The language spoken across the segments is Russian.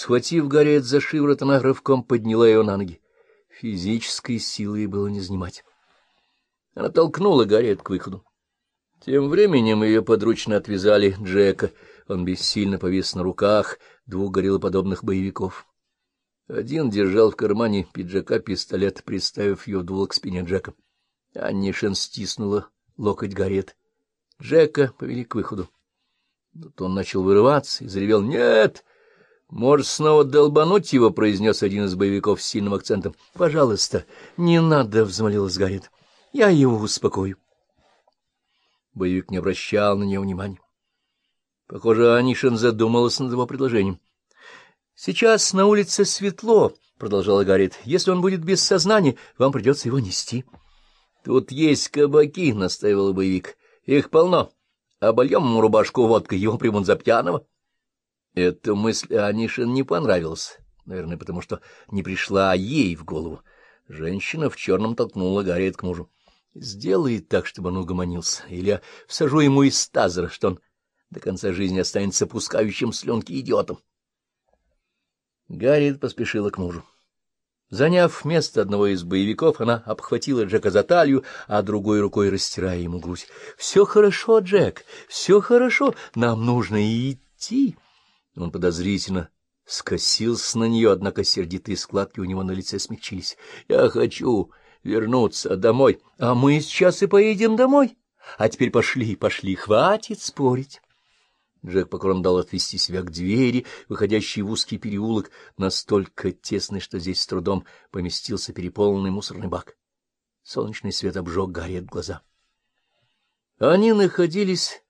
Схватив Гарриет за шиворот, она рывком подняла ее на ноги. Физической силы было не занимать. Она толкнула Гарриет к выходу. Тем временем ее подручно отвязали Джека. Он бессильно повис на руках двух гориллоподобных боевиков. Один держал в кармане пиджака пистолет, приставив ее дуло к спине Джека. Аннишин стиснула локоть Гарриет. Джека повели к выходу. Тут он начал вырываться и заревел «Нет!» «Может, снова долбануть его?» — произнес один из боевиков с сильным акцентом. «Пожалуйста, не надо!» — взмолилась Гарриет. «Я его успокою». Боевик не обращал на нее внимания. Похоже, Анишин задумалась над его предложением. — Сейчас на улице светло, — продолжала Гарриет. — Если он будет без сознания, вам придется его нести. — Тут есть кабаки, — настаивал боевик. — Их полно. Обольем ему рубашку водкой, его примут за пьяного. Эта мысль Анишин не понравилась, наверное, потому что не пришла ей в голову. Женщина в черном толкнула Гарриет к мужу. Сделай так, чтобы он угомонился, или я всажу ему из тазера, что он до конца жизни останется пускающим слюнки идиотом. Гарриет поспешила к мужу. Заняв место одного из боевиков, она обхватила Джека за талию, а другой рукой растирая ему грудь. — Все хорошо, Джек, все хорошо, нам нужно идти. Он подозрительно скосился на нее, однако сердитые складки у него на лице смягчились. — Я хочу вернуться домой. А мы сейчас и поедем домой. А теперь пошли, пошли, хватит спорить. Джек покорно дал отвести себя к двери, выходящей в узкий переулок, настолько тесный, что здесь с трудом поместился переполненный мусорный бак. Солнечный свет обжег Гарри глаза. Они находились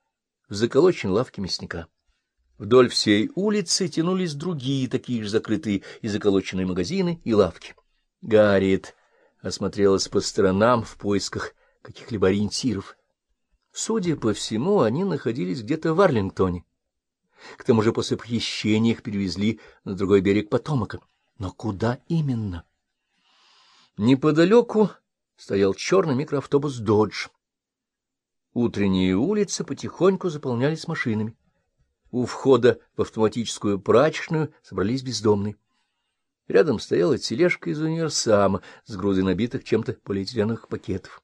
в заколоченной лавке мясника. Вдоль всей улицы тянулись другие, такие же закрытые и заколоченные магазины и лавки. Гарриет осмотрелась по сторонам в поисках каких-либо ориентиров. Судя по всему, они находились где-то в Арлингтоне. К тому же после похищения их перевезли на другой берег Потомака. Но куда именно? Неподалеку стоял черный микроавтобус «Додж». Утренние улицы потихоньку заполнялись машинами. У входа в автоматическую прачечную собрались бездомные. Рядом стояла тележка из универсама с грудой набитых чем-то полиэтиленовых пакетов.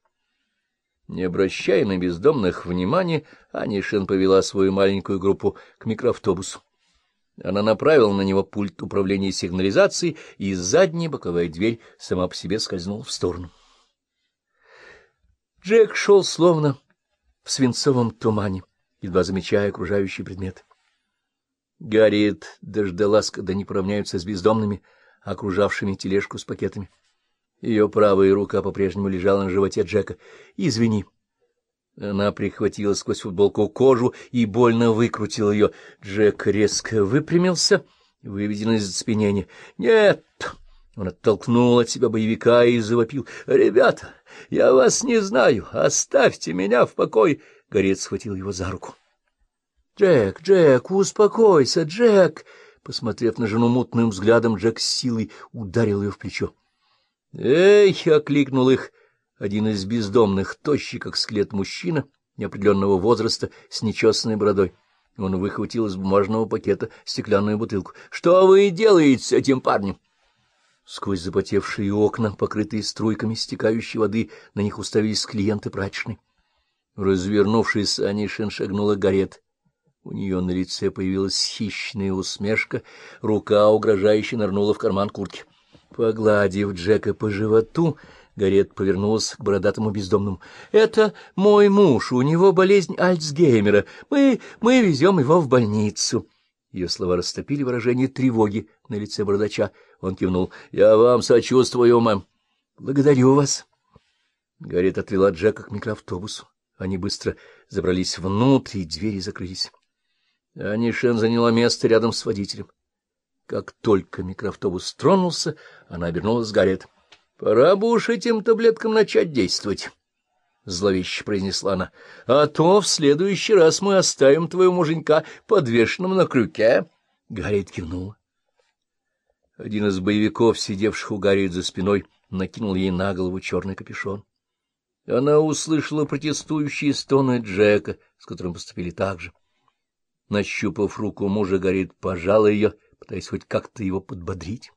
Не обращая на бездомных внимания, Анишин повела свою маленькую группу к микроавтобусу. Она направила на него пульт управления сигнализацией, и задняя боковая дверь сама по себе скользнула в сторону. Джек шел словно в свинцовом тумане, едва замечая окружающие предметы. Гарриет дождалась, когда они поравняются с бездомными, окружавшими тележку с пакетами. Ее правая рука по-прежнему лежала на животе Джека. «Извини». Она прихватила сквозь футболку кожу и больно выкрутила ее. Джек резко выпрямился, выведен из оцепенения. «Нет!» Он оттолкнул от себя боевика и завопил. «Ребята, я вас не знаю. Оставьте меня в покое!» Горец схватил его за руку. «Джек, Джек, успокойся, Джек!» Посмотрев на жену мутным взглядом, Джек с силой ударил ее в плечо. «Эй!» — окликнул их один из бездомных, тощий, как скелет мужчина, неопределенного возраста, с нечесанной бородой. Он выхватил из бумажного пакета стеклянную бутылку. — Что вы делаете с этим парнем? Сквозь запотевшие окна, покрытые струйками стекающей воды, на них уставились клиенты прачечной. Развернувшись, Анишин шагнула Гарет. У нее на лице появилась хищная усмешка, рука угрожающе нырнула в карман куртки. Погладив Джека по животу, Гарет повернулась к бородатому бездомному. — Это мой муж, у него болезнь Альцгеймера. Мы, мы везем его в больницу. Ее слова растопили выражение тревоги на лице бородача. Он кивнул. — Я вам сочувствую, мэм. — Благодарю вас. Гарет отвела Джека к микроавтобусу. Они быстро забрались внутрь, и двери закрылись. Анишен заняла место рядом с водителем. Как только микроавтобус тронулся, она обернулась с Гарриет. — Пора бы уж этим таблеткам начать действовать, — зловеще произнесла она. — А то в следующий раз мы оставим твоего муженька подвешенным на крюке. Гарриет кивнула. Один из боевиков, сидевших у Гарриет за спиной, накинул ей на голову черный капюшон. Она услышала протестующие стоны Джека, с которым поступили так же. Нащупав руку мужа, горит, пожала ее, пытаясь хоть как-то его подбодрить.